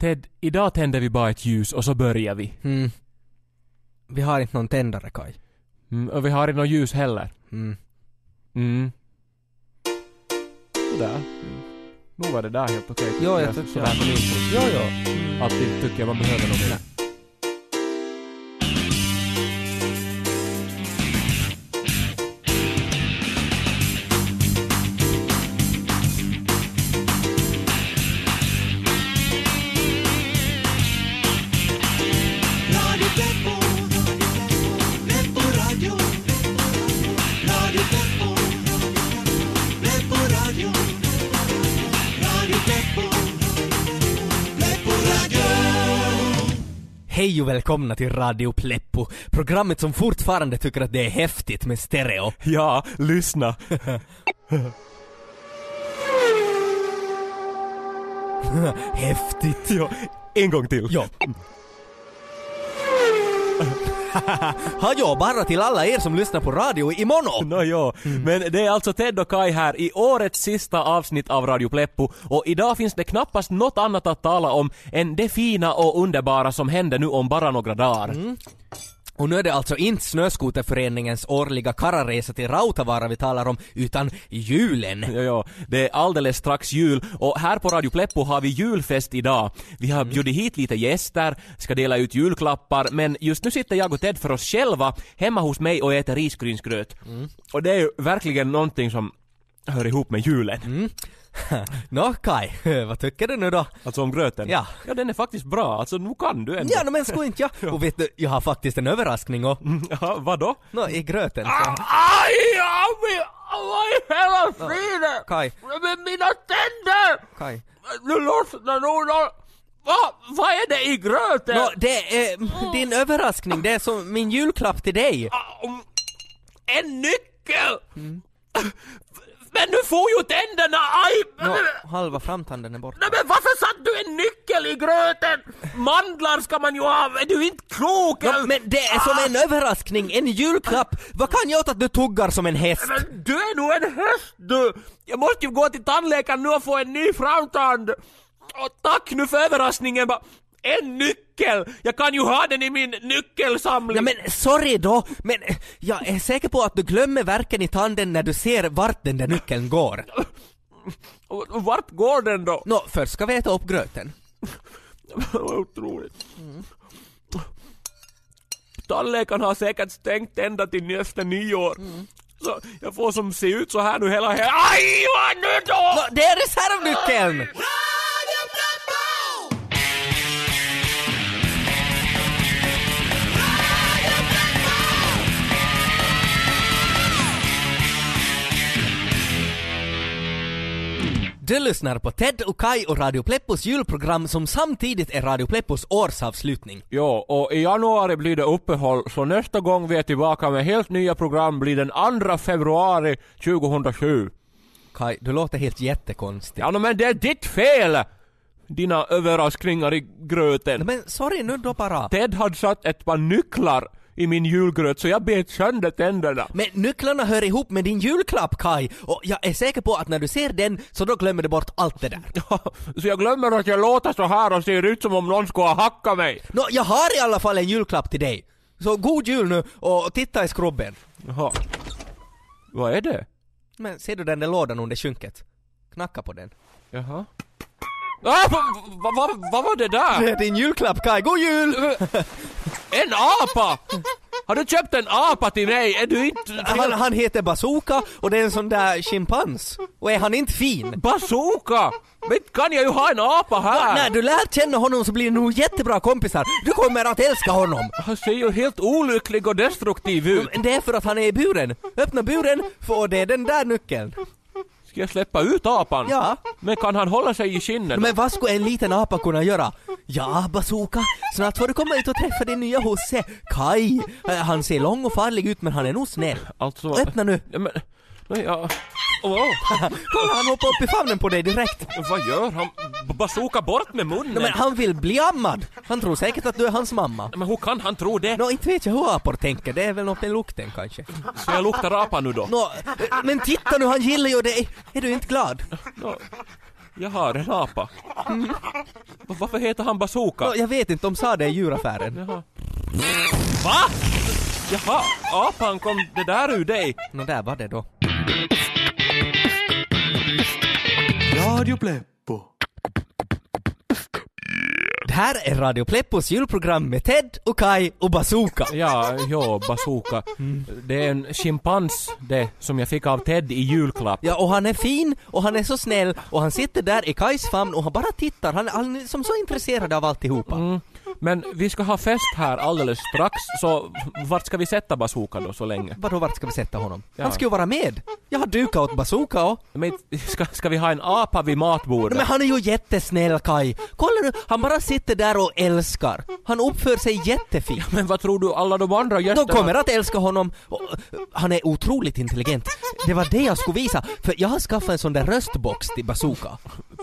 Ted, idag tänder vi bara ett ljus och så börjar vi. Mm. Vi har inte någon tändare Kaj. Mm, och vi har inte något ljus heller. Mm. Mm. Sådär. Nog var det där helt okej. Jo, jag tycker Sådär på min. Jo, jo. Alltid tycker jag man behöver något mer. Välkomna till Radio Pleppo, programmet som fortfarande tycker att det är häftigt med stereo. Ja, lyssna. Häftigt! Ja, en gång till. Ja. Hallå bara till alla er som lyssnar på radio i mono! Nå jo, men det är alltså Ted och Kai här i årets sista avsnitt av Radio Pleppo och idag finns det knappast något annat att tala om än det fina och underbara som händer nu om bara några dagar. Och nu är det alltså inte Snöskoterföreningens årliga kararesa till Rautavaara vi talar om, utan julen. Ja, ja, det är alldeles strax jul och här på Radio Pleppo har vi julfest idag. Vi har bjudit hit lite gäster, ska dela ut julklappar, men just nu sitter jag och Ted för oss själva hemma hos mig och äter risgrynsgröt. Och det är ju verkligen någonting som hör ihop med julen. Nå Kai, vad tycker du nu då? Alltså om gröten. Ja. Ja, den är faktiskt bra. Alltså nu kan du ändå. Ja, no, men skulle inte jag? Och vet du, jag har faktiskt en överraskning och... Ja, vadå? Nå, i gröten så... Aj, aj, vad i hela friden! Kai, Men mina tänder! Kai. Nu lossnar nog nå- Va, vad är det i gröten? Nå, det är din överraskning, det är som min julklapp till dig. Ah, En nyckel! Men nu får ju tänderna, aj! Nå, halva framtanden är borta. nej, men varför satte du en nyckel i gröten? Mandlar ska man ju ha, är du inte klok? Nå, men det är som en överraskning, en julklapp. Vad kan jag åt att du tuggar som en häst? Men du är nog en häst du! Jag måste ju gå till tandläkaren nu och få en ny framtand! Och tack nu för överraskningen bara. En nyckel! Jag kan ju ha den i min nyckelsamling! Ja, men sorry då, men jag är säker på att du glömmer verken i tanden när du ser vart den där nyckeln går. Vart går den då? Nå, först ska vi äta upp gröten. Vad otroligt. Tandläkaren har säkert stängt ända till nästa nyår. Så jag får som se ut så här nu hela he- Aj vad nu då! Nå, det är reservnyckeln! Du lyssnar på Ted och Kai och Radio Pleppos julprogram som samtidigt är Radio Pleppos årsavslutning. Ja, och i januari blir det uppehåll, så nästa gång vi är tillbaka med helt nya program blir den 2 februari 2007. Kai, du låter helt jättekonstig. Ja, men det är ditt fel! Dina överraskningar i gröten. Men sorry nu då bara. Ted hade satt ett par nycklar i min julgröt så jag bet sönder tänderna. Men nycklarna hör ihop med din julklapp Kai och jag är säker på att när du ser den så då glömmer du bort allt det där. så jag glömmer att jag låter så här och ser ut som om någon skulle ha hackat mig. Nå, jag har i alla fall en julklapp till dig. Så god jul nu och titta i skrubben. Jaha. Vad är det? Men ser du den där lådan under skynket? Knacka på den. Jaha. Ah, vad va, va, va var det där? Det är din julklapp Kai, god jul! En apa! Har du köpt en apa till mig? Är du inte... Han, han heter Bazooka och det är en sån där schimpans. Och är han inte fin? Bazooka! Men kan jag ju ha en apa här? När du lär känna honom så blir ni nog jättebra kompisar. Du kommer att älska honom. Han ser ju helt olycklig och destruktiv ut. Men det är för att han är i buren. Öppna buren, för det är den där nyckeln. Ska jag släppa ut apan? Ja. Men kan han hålla sig i skinnen? Men vad skulle en liten apa kunna göra? Ja, Bazooka, snart får du komma ut och träffa din nya husse, Kai. Eh, Han ser lång och farlig ut men han är nog snäll. Alltså... Öppna nu. Men... Nej, ja... Åh, Kolla, han hoppar upp i famnen på dig direkt. vad gör han? B- Bazooka bort med munnen! No, men han vill bli ammad. Han tror säkert att du är hans mamma. Men hur kan han tro det? Nå, inte vet jag hur apor tänker. Det är väl något med lukten kanske. Så jag luktar apa nu då? Nå, men titta nu, han gillar ju det. Är du inte glad? Nå, Jag har en apa. Va- Varför heter han Bazooka? Nå, jag vet inte, de sa det i djuraffären. Jaha. Va? Jaha, apan kom det där ur dig? Nå, där var det då. Radio Pleppo. Det här är Radio Pleppos julprogram med Ted och Kai och Bazooka. Ja, jo, bazooka. Det är en schimpans det som jag fick av Ted i julklapp. Ja, och han är fin och han är så snäll och han sitter där i Kais famn och han bara tittar. Han, han är som så intresserad av alltihopa. Mm. Men vi ska ha fest här alldeles strax, så vart ska vi sätta bazooka då så länge? Vadå, vart ska vi sätta honom? Ja. Han ska ju vara med! Jag har dukat åt Bazooka och... Men ska, ska vi ha en apa vid matbordet? Men han är ju jättesnäll Kai. Kolla nu, han bara sitter där och älskar. Han uppför sig jättefint. Men vad tror du alla de andra De gästerna... kommer att älska honom. Uh, han är otroligt intelligent. Det var det jag skulle visa, för jag har skaffat en sån där röstbox till Bazooka.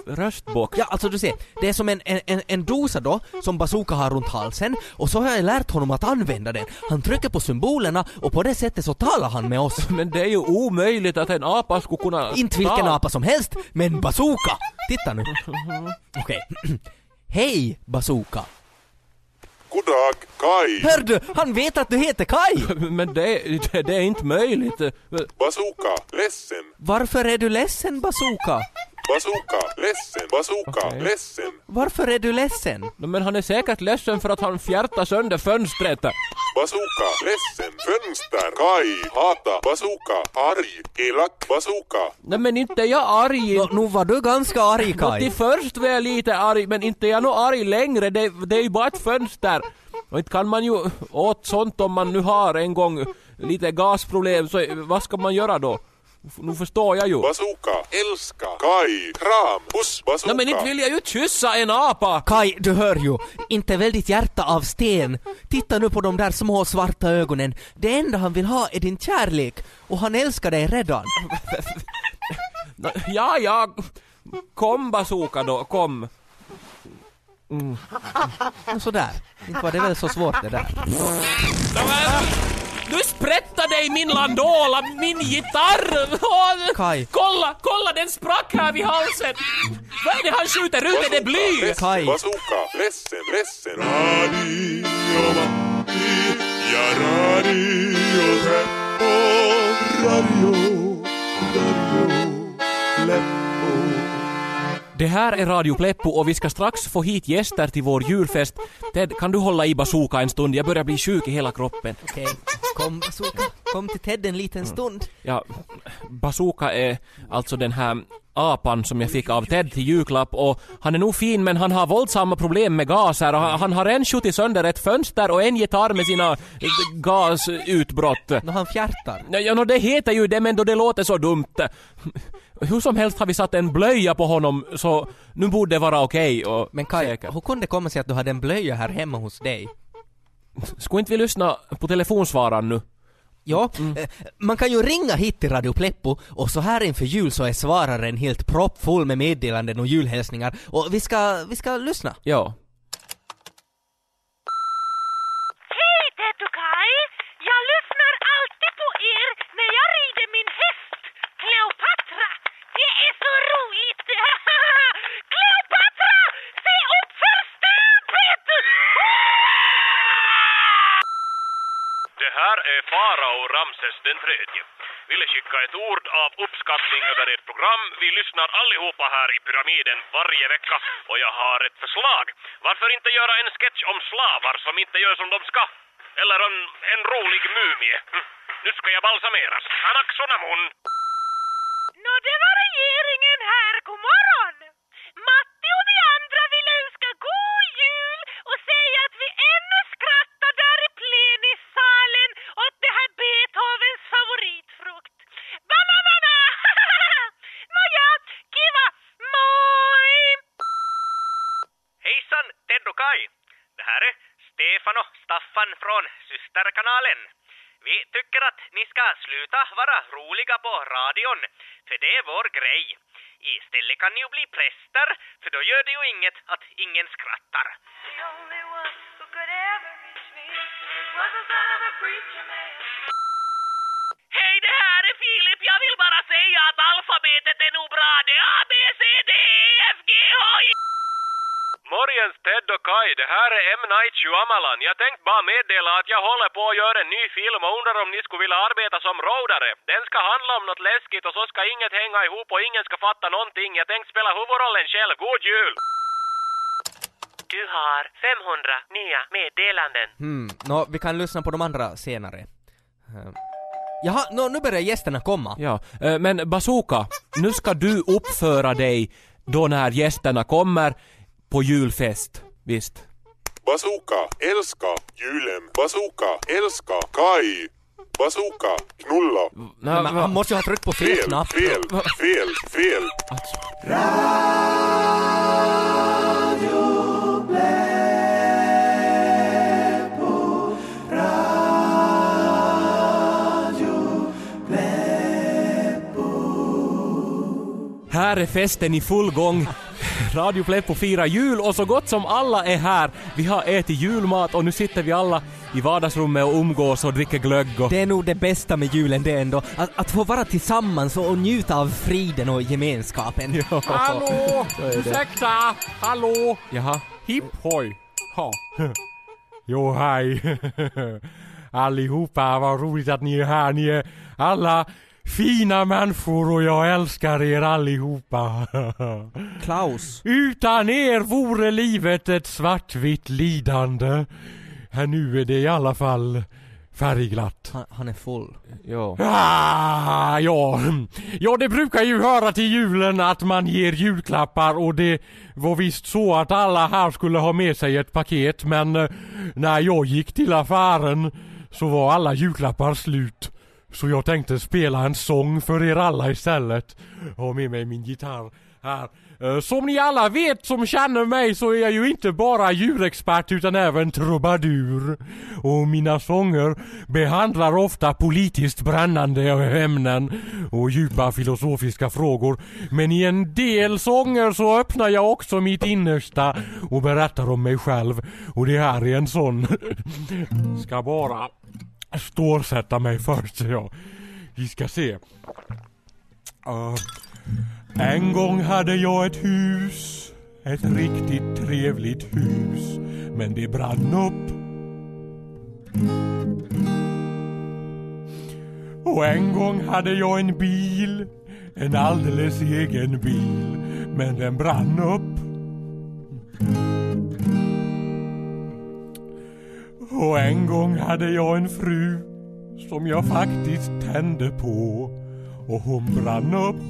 Röstbox? Ja, alltså du ser, det är som en, en, en, dosa då, som Bazooka har runt halsen, och så har jag lärt honom att använda den. Han trycker på symbolerna och på det sättet så talar han med oss. Men det är ju omöjligt att en apa skulle kunna... Inte vilken ta- apa som helst, men Bazooka! Titta nu. Okej. Hej Bazooka! God dag, Kai. Hör du, han vet att du heter Kai! Men det, det, det är inte möjligt. Bazooka, ledsen. Varför är du ledsen Bazooka? Bazooka, ledsen. Bazooka, Okej. ledsen. Varför är du ledsen? Men han är säkert ledsen för att han fjärtar sönder fönstret. Bazooka, ledsen. Fönster. Kai, hata. Bazooka, arg. Elak. Bazooka. Nej men inte jag arg. Nå, nu var du ganska arg Kai. till först var jag lite arg, men inte jag nog arg längre. Det, det är ju bara ett fönster. Och inte kan man ju åt sånt om man nu har en gång lite gasproblem, så vad ska man göra då? Nu förstår jag ju. Bazooka, älska. Kai, kram. Puss. Bazooka. Nej men inte vill jag ju kyssa en apa! Kai, du hör ju. Inte väldigt hjärta av sten. Titta nu på de där små svarta ögonen. Det enda han vill ha är din kärlek. Och han älskar dig redan. Ja, ja. Kom bazooka då, kom. Och Sådär. Inte var det väl så svårt det där. Nu sprättade dig min landola, min gitarr! Åh, Kai. Kolla, kolla den sprack här vid halsen! Vad är det han skjuter ut? Är det bly? Kai. Bazooka, ledsen, ledsen. Radio Matti ja Radio Pleppo. Radio, Radio Pleppo. Det här är Radio Pleppo och vi ska strax få hit gäster till vår julfest. Ted, kan du hålla i bazooka en stund? Jag börjar bli sjuk i hela kroppen. Okej. Kom Bazooka. Kom till Ted en liten stund. Ja, bazooka är alltså den här apan som jag fick av Ted till julklapp och han är nog fin men han har våldsamma problem med gaser och han, har en skjutit sönder ett fönster och en gitarr med sina eh, gasutbrott. Nå han fjärtar. Ja, no, det heter ju det men då det låter så dumt. Hur som helst har vi satt en blöja på honom så nu borde det vara okej och Men Kai, säkert. hur kunde det komma sig att du hade en blöja här hemma hos dig? Skulle inte vi lyssna på telefonsvararen nu? Ja, eh, man kan ju ringa hit till Radio Pleppo och så här inför jul så är svararen helt proppfull med meddelanden och julhälsningar och vi ska, vi ska lyssna. Ja. Hej Ted och Kai! Jag lyssnar alltid på er när jag rider min häst, Kleopatra. Det är så roligt! Kleopatra! Se upp för stupet! Det här är farao Ramses den tredje. Ville skicka ett ord av uppskattning över ert program. Vi lyssnar allihopa här i pyramiden varje vecka och jag har ett förslag. Varför inte göra en sketch om slavar som inte gör som de ska? Eller en, en rolig mumie. Hm. Nu ska jag balsameras. Anaxonamun! Nå, det var regeringen här. God morgon! Stefan från Systerkanalen. Vi tycker att ni ska sluta vara roliga på radion, för det är vår grej. Istället kan ni ju bli präster, för då gör det ju inget att ingen skrattar. Hej, det här är Filip. Jag vill bara säga att alfabetet är nog bra. Det är A, B, C, D, E, Morgens Ted och Kai, det här är M. Night Shyamalan. Jag tänkte bara meddela att jag håller på att göra en ny film och undrar om ni skulle vilja arbeta som roadare. Den ska handla om något läskigt och så ska inget hänga ihop och ingen ska fatta någonting. Jag tänkte spela huvudrollen själv. God jul! Du har 500 nya meddelanden. Hmm, nå, vi kan lyssna på de andra senare. Eh, Jaha, nå, nu börjar gästerna komma. Ja, eh, men Bazooka, nu ska du uppföra dig då när gästerna kommer på julfest. Visst? Bazooka, älska julen. Bazooka, älska Kai. Bazooka, knulla. Nej, Men han måste ju ha tryckt på fel Fel, knapp. fel, fel, fel. Här är festen i full gång. Radio Pleppo firar jul och så gott som alla är här. Vi har ätit julmat och nu sitter vi alla i vardagsrummet och umgås och dricker glögg och... Det är nog det bästa med julen det ändå, att, att få vara tillsammans och njuta av friden och gemenskapen. Hallå! Ursäkta! Hallå! Jaha. Hipp hoj! Ha. Jo, hej! Allihopa, vad roligt att ni är här. Ni är alla fina människor och jag älskar er allihopa. Klaus. Utan er vore livet ett svartvitt lidande. Här nu är det i alla fall färgglatt. Han, han är full. Jo. Ah, ja. ja, det brukar ju höra till julen att man ger julklappar och det var visst så att alla här skulle ha med sig ett paket men eh, när jag gick till affären så var alla julklappar slut. Så jag tänkte spela en sång för er alla istället. Jag har med mig min gitarr här. Eh, som ni alla vet som känner mig så är jag ju inte bara djurexpert utan även trubadur. Och mina sånger behandlar ofta politiskt brännande ämnen och djupa filosofiska frågor. Men i en del sånger så öppnar jag också mitt innersta och berättar om mig själv. Och det här är en sån. Ska bara stålsätta mig först. Ja. Vi ska se. Uh, en gång hade jag ett hus. Ett riktigt trevligt hus. Men det brann upp. Och en gång hade jag en bil. En alldeles egen bil. Men den brann upp. Och en gång hade jag en fru som jag faktiskt tände på och hon brann upp.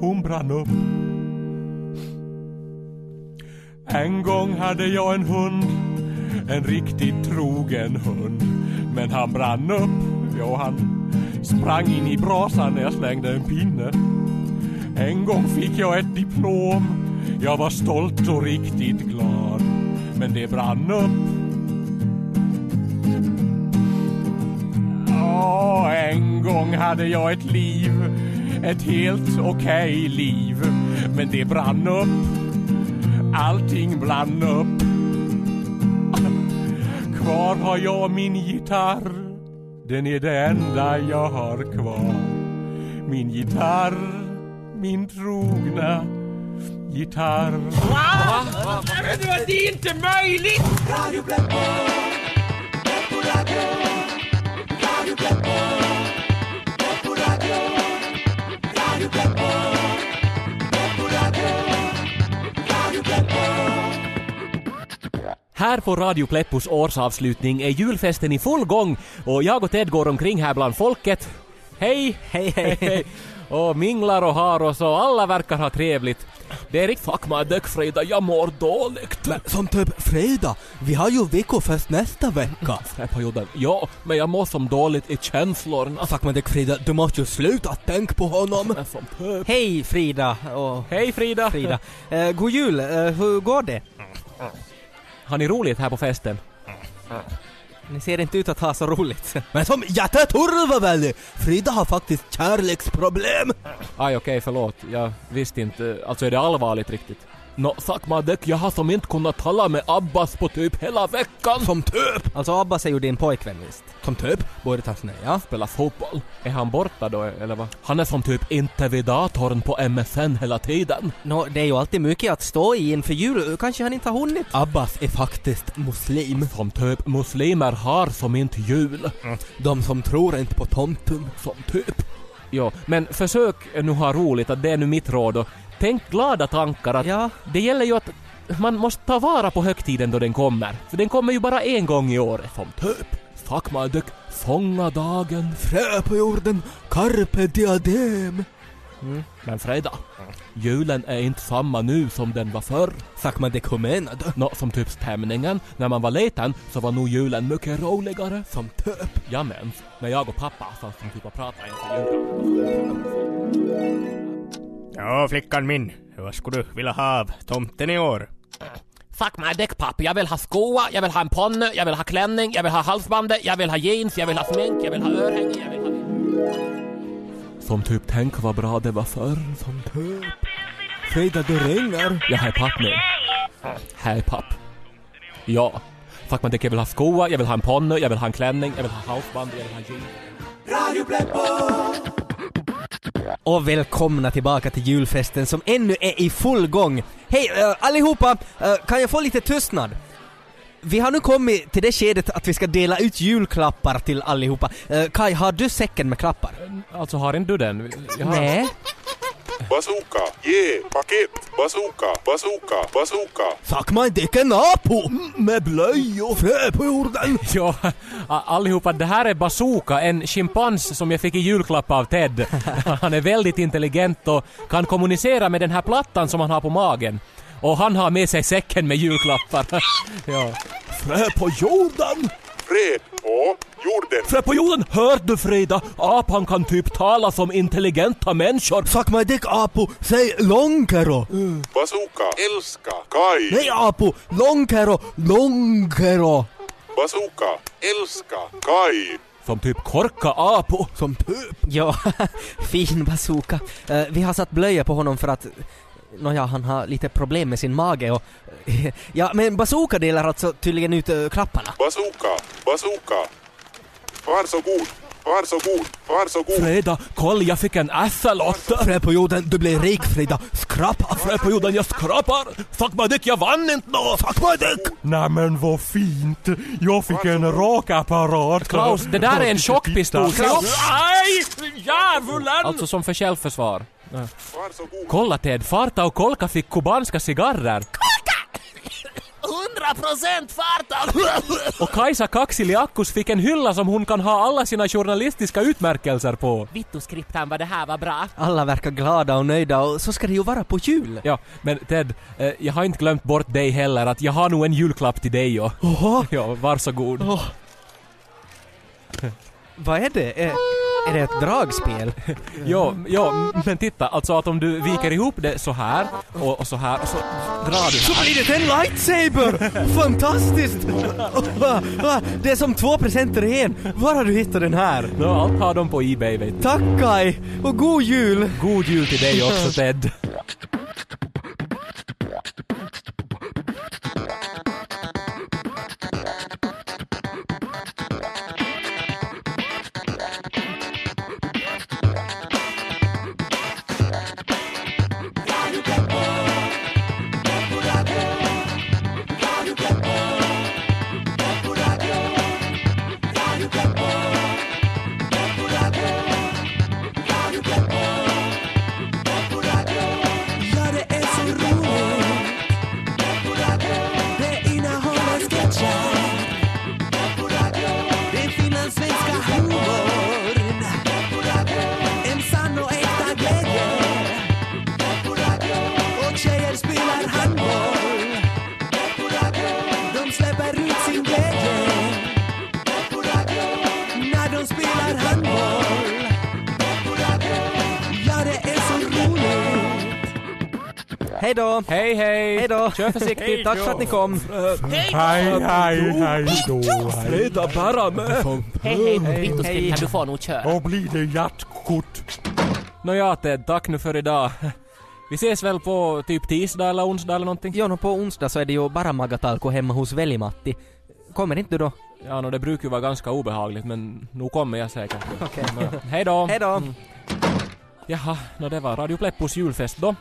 Hon brann upp. En gång hade jag en hund, en riktigt trogen hund. Men han brann upp, ja han sprang in i brasan när jag slängde en pinne. En gång fick jag ett diplom, jag var stolt och riktigt glad. Men det brann upp. Gång hade jag ett liv, ett helt okej liv. Men det brann upp. Allting brann upp. Kvar har jag min gitarr. Den är det enda jag har kvar. Min gitarr, min trogna gitarr. Det är inte möjligt! Här på Radio Pleppos årsavslutning är julfesten i full gång och jag och Ted går omkring här bland folket. Hej! Hej, hej, hej. Och minglar och har oss och alla verkar ha trevligt. Det är riktigt... Fuck my dick Frida, jag mår dåligt. Men som typ fredag, vi har ju veckofest nästa vecka. Perioden. Ja, men jag mår som dåligt i känslorna. Fuck med dig Frida, du måste ju sluta tänka på honom. Är som pöp. Hej Frida och Hej Frida! Frida. Eh, god jul, eh, hur går det? Har ni roligt här på festen? Ni ser inte ut att ha så roligt. Men som jätteturva väl! Frida har faktiskt kärleksproblem. Aj okej, förlåt. Jag visste inte. Alltså är det allvarligt riktigt? Nå, Sakmadek, jag har som inte kunnat tala med Abbas på typ hela veckan. Som typ! Alltså Abbas är ju din pojkvän visst? Som typ? Borde ja. Spelar fotboll. Är han borta då, eller vad? Han är som typ inte vid datorn på MSN hela tiden. Nå, det är ju alltid mycket att stå i inför jul. Kanske han inte har hunnit. Abbas är faktiskt muslim. Som typ muslimer har som inte jul. De som tror inte på tomten. Som typ. Ja, men försök nu ha roligt, att det är nu mitt råd och tänk glada tankar att Ja. det gäller ju att man måste ta vara på högtiden då den kommer. För den kommer ju bara en gång i året. Som typ. Sakmadek, fånga dagen. Frö på jorden, carpe diadem. Men Freda, julen är inte samma nu som den var förr. Sakmadek humenad. Nå, som typ stämningen. När man var liten så var nog julen mycket roligare. Som typ. Jag minns när jag och pappa satt som typ och pratade inför julen. Ja, flickan min. Vad skulle du vilja ha av tomten i år? Fuck my dick papp, jag vill ha skor, jag vill ha en ponny, jag vill ha klänning, jag vill ha halsbandet, jag vill ha jeans, jag vill ha smink, jag vill ha örhänge, jag vill ha... Som typ tänk vad bra det var förr. Som typ. Frida, du ringer. Jag är papp nu. Hej papp. Ja. Fuck my dick, jag vill ha skor, jag vill ha en ponny, jag vill ha en klänning, jag vill ha halsband, jag vill ha jeans. Och välkomna tillbaka till julfesten som ännu är i full gång. Hej uh, allihopa! Uh, kan jag få lite tystnad? Vi har nu kommit till det skedet att vi ska dela ut julklappar till allihopa. Uh, Kai, har du säcken med klappar? Alltså har inte du den? Har... Nej. Bazooka, ge, paket, bazooka, bazooka, bazooka. Suck my dick en apo! Med blöjor, frö på jorden. Ja, allihopa, det här är Bazooka, en schimpans som jag fick i julklapp av Ted. Han är väldigt intelligent och kan kommunicera med den här plattan som han har på magen. Och han har med sig säcken med julklappar. ja. Frö på jorden! Fred på jorden. Frö på jorden, hör du Frida? Apan kan typ tala som intelligenta människor. Suck my dick apo, säg långkero. Bazooka, älska, Kai. Nej apo, långkero, långkero. Bazooka, älska, Kai. Som typ korka apo. Som typ. Ja, fin bazooka. Eh, vi har satt blöja på honom för att Nåja, han har lite problem med sin mage och... ja, men bazooka delar alltså tydligen ut uh, klapparna. Bazooka, bazooka. Varsågod, varsågod, varsågod. Frida, kolla jag fick en SL8. Frö på jorden, du blir rik Frida. Skrapa! Frö på jorden, jag skrapar. Fuck my dick, jag vann inte nå. Fuck my dick! Nej men vad fint! Jag fick en rakapparat. Klaus, det där är en tjockpistol. Klaus! Nej! Djävulen! Alltså som för självförsvar. Varsågod. Kolla Ted, Farta och Kolka fick kubanska cigarrer. 100% farta! Och Kajsa Kaksiliakkus fick en hylla som hon kan ha alla sina journalistiska utmärkelser på. Vittu skriptan vad det här var bra. Alla verkar glada och nöjda och så ska det ju vara på jul. Ja, men Ted, eh, jag har inte glömt bort dig heller att jag har nog en julklapp till dig och... Oho. Ja, varsågod. Åh. Vad är det? Är, är det ett dragspel? Ja, ja, men titta, alltså att om du viker ihop det så här och, och så här och så drar du Så här. blir det en lightsaber! Fantastiskt! Det är som två presenter i en. Var har du hittat den här? Nå, allt har de på Ebay vet du. Tack Kai! Och god jul! God jul till dig också Ted. Hej då! Hej hej! Hej då! Kör försiktigt. Tack för att ni kom! Hej, hej, hej då. Bära med! Hej hej, Vittu skriptan du får nog köra. Då blir det hjärtkort. Nåja Ted, tack nu för idag. Vi ses väl på typ tisdag eller onsdag eller någonting? Jo, nå på onsdag så är det ju bara Magatalko hemma hos Veli-Matti. Kommer inte du då? Ja, no, det brukar ju vara ganska obehagligt men nu kommer jag säkert. Okej. Nå, Hej då! Hej då! Mm. Jaha, no, det var Radio Pleppos julfest då.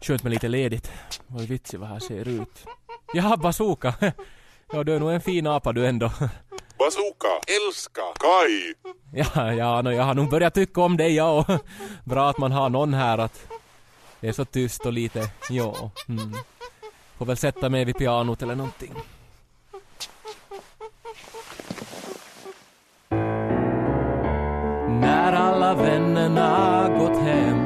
Skönt med lite ledigt. Vad vitsigt vad här ser ut. Jaha, bazooka. Ja, du är nog en fin apa du ändå. Bazooka, älska, Kai. Ja, ja, no, jag har nog börjat tycka om dig ja, och bra att man har någon här att det är så tyst och lite, ja. Mm. Får väl sätta mig vid pianot eller någonting. När alla vännerna gått hem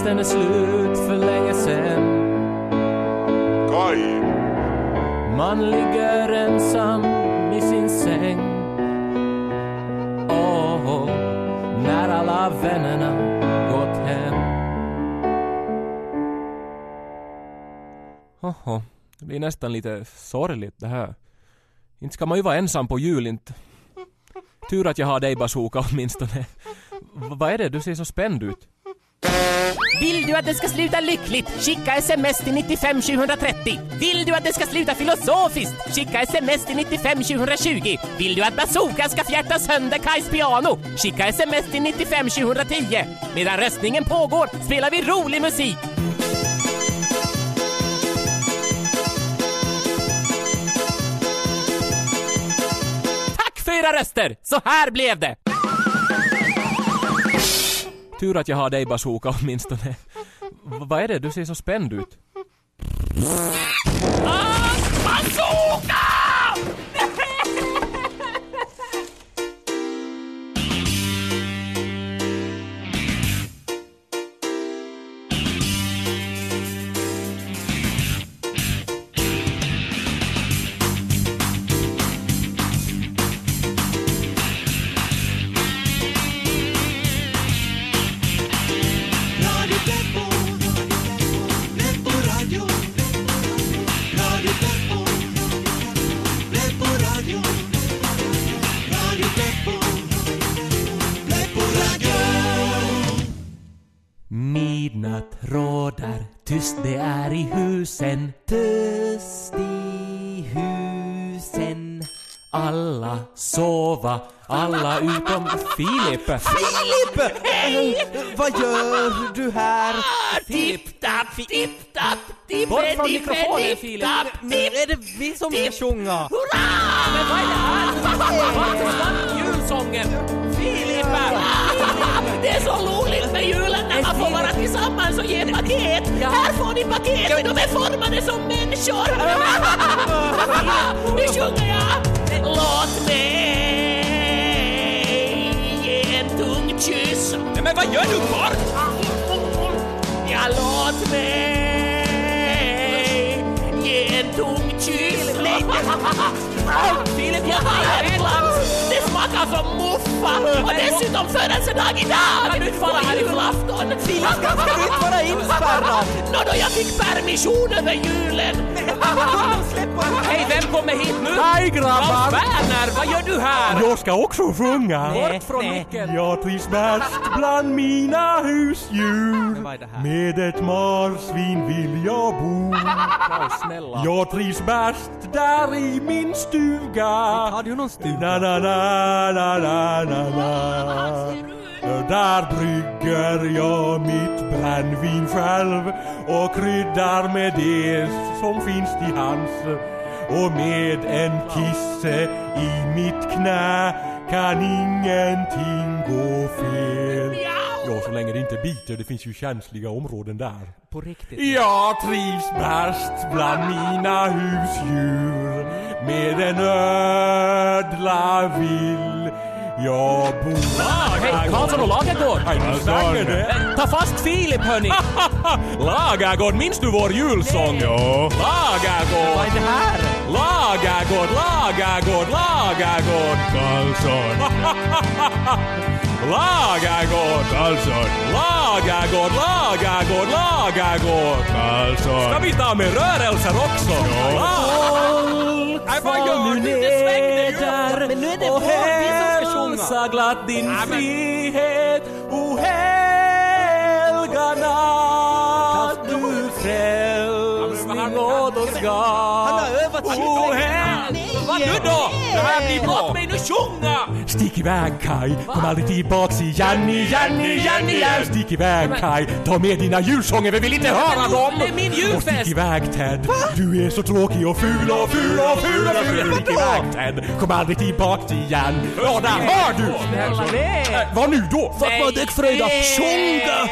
festen är slut för länge sen. Man ligger ensam i sin säng Åh, när alla vännerna gått hem Oho, det blir nästan lite sorgligt det här. Inte ska man ju vara ensam på jul inte. Tur att jag har dig bazooka åtminstone. V- vad är det? Du ser så spänd ut. Vill du att det ska sluta lyckligt? Skicka sms till 95 730. Vill du att det ska sluta filosofiskt? Skicka sms till 95 720. Vill du att bazooka ska fjärta sönder Kajs piano? Skicka sms till 95 710. Medan röstningen pågår spelar vi rolig musik. Tack för era röster! Så här blev det! Tur att jag har dig bazooka åtminstone. V- vad är det? Du ser så spänd ut. Ah, bazooka! Alla utom Filip. Filip! Hej! Vad gör du här? Tipp-tapp, tipp-tapp, Bort från mikrofonen, Filip. Nu är det vi som ska sjunga. Hurra! Men vad är det här? Varför stannar julsången? Filip! Det är så roligt med julen när man får vara tillsammans och ge paket. Här får ni paketen, de är formade som människor. Nu sjunger jag. Låt mig tung kyss. Men vad gör du bort? Ja, låt mig ge en tung kyss. Filip, jag plats. Det smakar som muffa och dessutom födelsedag idag. Kan du inte fara härifrån? Julafton. Filip, ska du inte vara inspärrad? Nå då jag fick permission över julen. Hej, vem kommer hit nu? Hej grabbar! Werner, vad gör du här? Jag ska också sjunga. Bort från micken. Jag trivs bäst bland mina husdjur. är här? Med ett marsvin vill jag bo. Jag trivs bäst där i min stuga. Har du någon stuga? Na, na, na, na, na, na, na. Där brygger jag mitt brännvin själv och kryddar med det som finns till hands. Och med en kisse i mitt knä kan ingenting gå fel. Ja, så länge det inte biter. Det finns ju känsliga områden där. På riktigt? Jag trivs bäst bland mina husdjur Med en ödla vill jag bo Ah, hej, Karlsson och Lagergård! Eh, Ta fast Filip hörni! Lagergård, minns du vår julsång? Ja. Lagergård! Vad är det här? Lagergård, Lagergård, Lagergård! Karlsson, Lagergård! Karlsson, Lagergård, Lagergård, Lagergård! Karlsson. Ska vi ta med rörelser också? Folk från nu neder och hälsa glatt din frihet, o helga natt, du frälsning åt oss gav nu då? Det här blir bra. Låt mig nu sjunga! Stick iväg Kaj, kom aldrig tillbaks igen, igen, igen, igen! Stick iväg Kaj, ta med dina julsånger, vi vill inte höra dem! det är min Och julfest. stick iväg Ted, du är så tråkig och ful och ful och ful och ful! Stick iväg Ted, kom aldrig tillbaks igen! Ja, där hör du! Vad nu då? Fatma Däckfröjda, sjunga!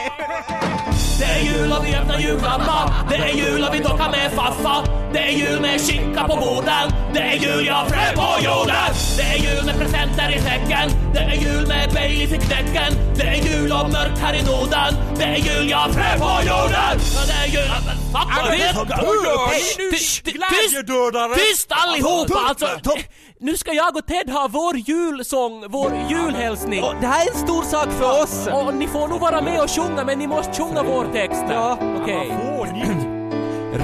Det är jul och vi öppnar julklappar Det är jul och vi dockar med faffa Det är jul med skinka på borden Det är jul jag frö på jorden. Det är jul med presenter i säcken Det är jul med Baileys i knäcken. Det är jul och mörkt här i Norden. Det är jul jag frö på jorden. Ja, det är jul... Fattar det så dör? Hej, Nu glädjedödare! Tyst allihopa! Alltså, nu ska jag och Ted ha vår julsång, vår julhälsning. Och det här är en stor sak för oss. Och ni får nog vara med och sjunga, men ni måste sjunga vår text. Ja, okej.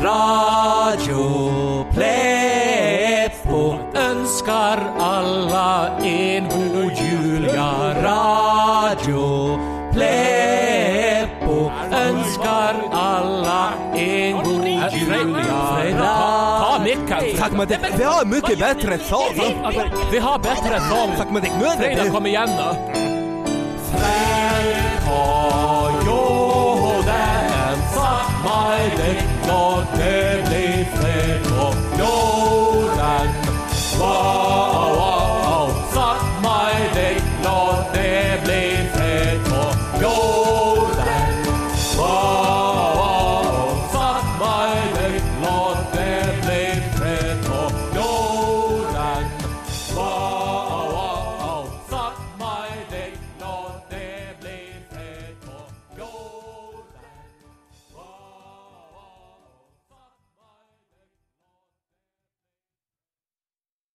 Radio Pleppo önskar alla en god jul. Ja, Radio Pleppo har alla en god fredag. Ta micken! Tack men det, vi har mycket bättre sång. Vi har bättre sång. Tack men det, Fredag kom igen då. Låt det blir fred på jorden. Wow.